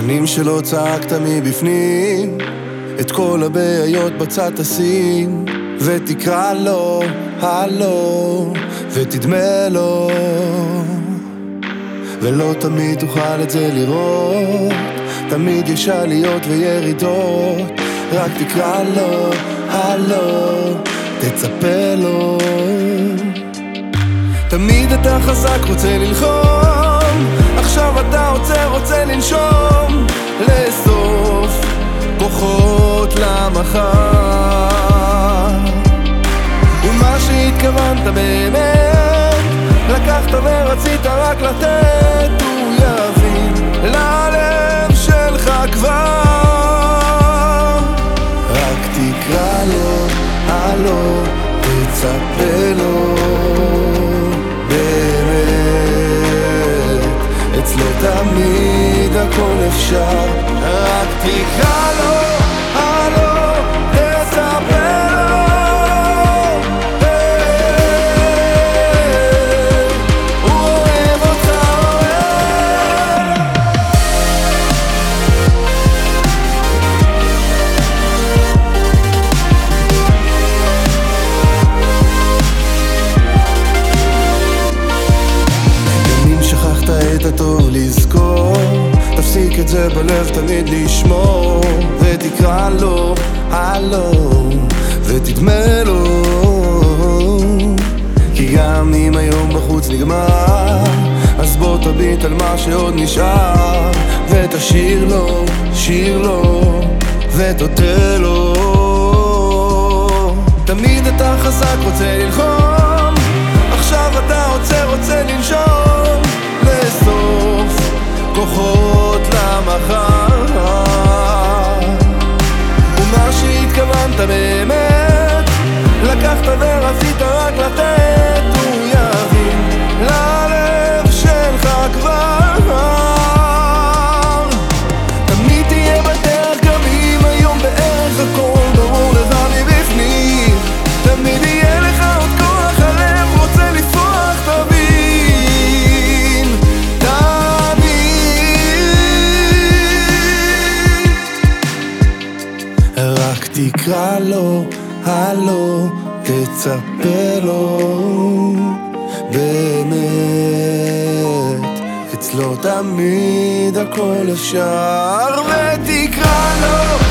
שנים שלא צעקת מבפנים, את כל הבעיות בצד תשים, ותקרא לו, הלו, ותדמה לו. ולא תמיד תוכל את זה לראות, תמיד יש עליות וירידות, רק תקרא לו, הלו, תצפה לו. תמיד אתה חזק, רוצה ללחום, עכשיו אתה עוצר, רוצה לנשום, ורצית רק לתת, הוא יבין ללב שלך כבר. רק תקרא לו, הלו, תצפה לו. באמת, אצלו תמיד הכל אפשר, רק תקרא לו, זה בלב תמיד לשמור ותקרא לו, הלו, ותדמה לו. כי גם אם היום בחוץ נגמר אז בוא תביט על מה שעוד נשאר ותשאיר לו, שיר לו, ותודה לו. תמיד אתה חזק, רוצה ללחום תקרא לו, הלו, תצפה לו. באמת אצלו תמיד הכל אפשר. ותקרא